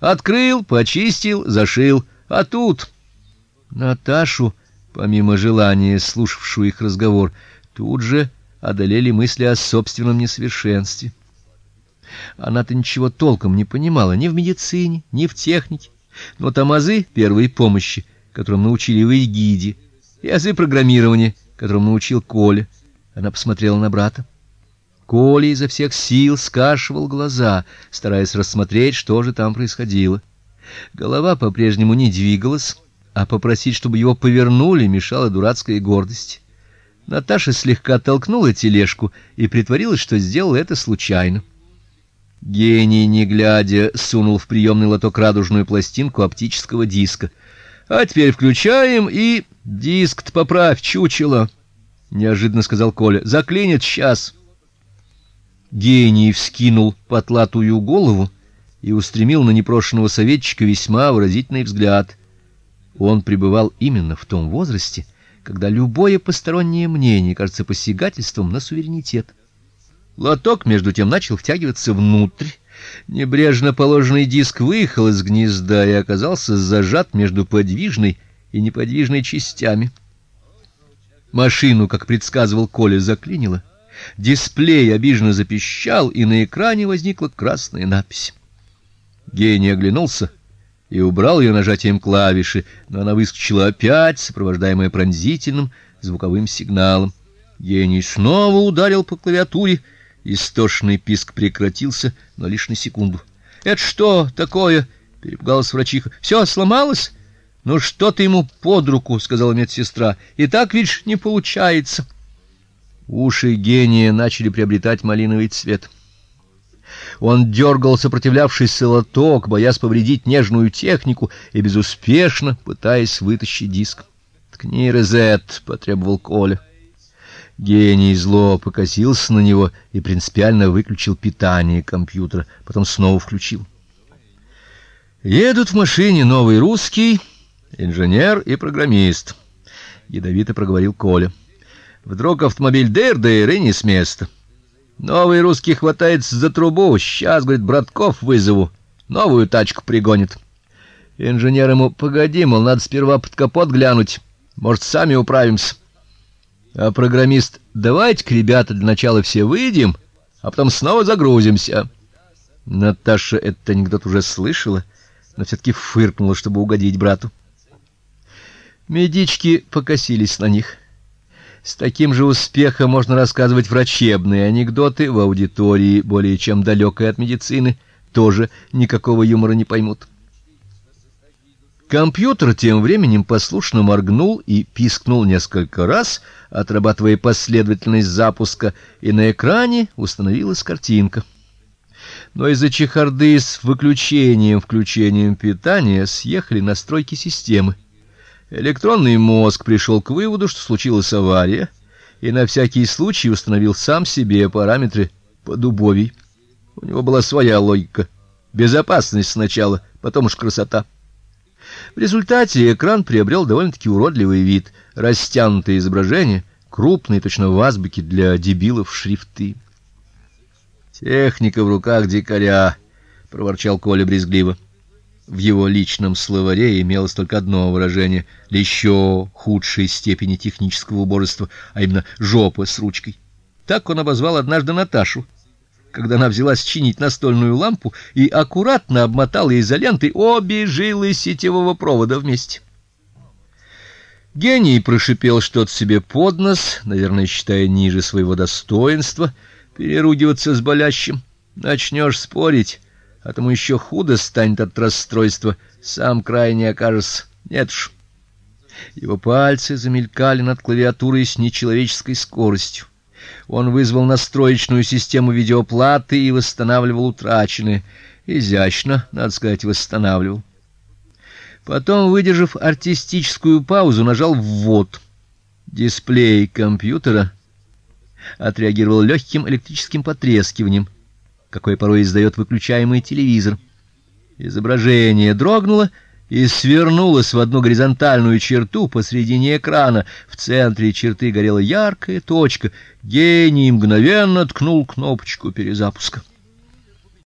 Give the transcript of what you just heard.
Открыл, почистил, зашил. А тут Наташу, помимо желания, слушавшую их разговор, тут же одолели мысли о собственном несовершенстве. Она-то ничего толком не понимала ни в медицине, ни в технике, но тамазы первой помощи, которым научили в Игиде, и азы программирования, которым научил Коля, она посмотрела на брата. Коля изо всех сил скашивал глаза, стараясь рассмотреть, что же там происходило. Голова по-прежнему не двигалась, а попросить, чтобы его повернули, мешала дурацкая гордость. Наташа слегка толкнула тележку и притворилась, что сделала это случайно. Гений, не глядя, сунул в приемный лоток радужную пластинку оптического диска. А теперь включаем и диск поправь, чучело, неожиданно сказал Коля. Заклинит сейчас. Гений вскинул потлатую голову и устремил на непрошенного советчика весьма выразительный взгляд. Он пребывал именно в том возрасте, когда любое постороннее мнение кажется посягательством на суверенитет. Лоток между тем начал втягиваться внутрь. Небрежно положенный диск выехал из гнезда и оказался зажат между подвижной и неподвижной частями. Машину, как предсказывал Коля, заклинило. Дисплей обиженно запищал, и на экране возникла красная надпись. Гений оглянулся и убрал ее нажатием клавиши, но она выскочила опять, сопровождаемая пронзительным звуковым сигналом. Гений снова ударил по клавиатуре, истошный писк прекратился, но лишь на секунду. "Это что такое?" перепугалась врачиха. "Все сломалось?" "Ну что ты ему под руку?" сказала медсестра. "И так ведь не получается." Уши гения начали приобретать малиновый цвет. Он дергал сопротивлявшийся лоток, боясь повредить нежную технику и безуспешно пытаясь вытащить диск. "Ткни резет", потребовал Коля. Гений зло покосился на него и принципиально выключил питание компьютера, потом снова включил. Едут в машине новый русский инженер и программист, ядовито проговорил Коля. Вдруг автомобиль дыр-дыр и не с места. Новый русский хватается за трубу, сейчас, говорит, братков вызову, новую тачку пригонит. Инженер ему: "Погоди, мол, надо сперва под капот глянуть. Может, сами управимся". А программист: "Давайте-ка, ребята, для начала все выйдем, а потом снова загрузимся". Наташа этот анекдот уже слышала, но все таки фыркнула, чтобы угодить брату. Медички покосились на них. С таким же успехом можно рассказывать врачебные анекдоты в аудитории, более чем далекой от медицины, тоже никакого юмора не поймут. Компьютер тем временем послушно моргнул и пискнул несколько раз, отрабатывая последовательность запуска, и на экране установилась картинка. Но из-за чехарды с выключением, включением питания съехали настройки системы. Электронный мозг пришел к выводу, что случилась авария, и на всякий случай установил сам себе параметры по дубовей. У него была своя логика: безопасность сначала, потом уж красота. В результате экран приобрел довольно-таки уродливый вид, растянутое изображение, крупные точно в азбуке для дебилов шрифты. Техника в руках дикаря, проворчал Коля брезгливо. В его личном словаре имелось только одно выражение для еще худшей степени технического убожества, а именно жопа с ручкой. Так он обозвал однажды Наташу, когда она взялась чинить настольную лампу и аккуратно обмотала изолентой обе жилы сетевого провода вместе. Гений прошипел что-то себе под нос, наверное, считая ниже своего достоинства переругиваться с болящим. Начнешь спорить, а тому еще худо станет от расстройства, сам край не окажется. Нет уж. Его пальцы замелькали над клавиатурой с нечеловеческой скоростью. Он вызвал настроечную систему видеоплаты и восстанавливал утраченное. Изящно, надо сказать, восстанавливал. Потом, выдержав артистическую паузу, нажал ввод. Дисплей компьютера отреагировал легким электрическим потрескиванием какое порой издает выключаемый телевизор. Изображение дрогнуло и свернулось в одну горизонтальную черту посредине экрана. В центре черты горела яркая точка. Гений мгновенно ткнул кнопочку перезапуска.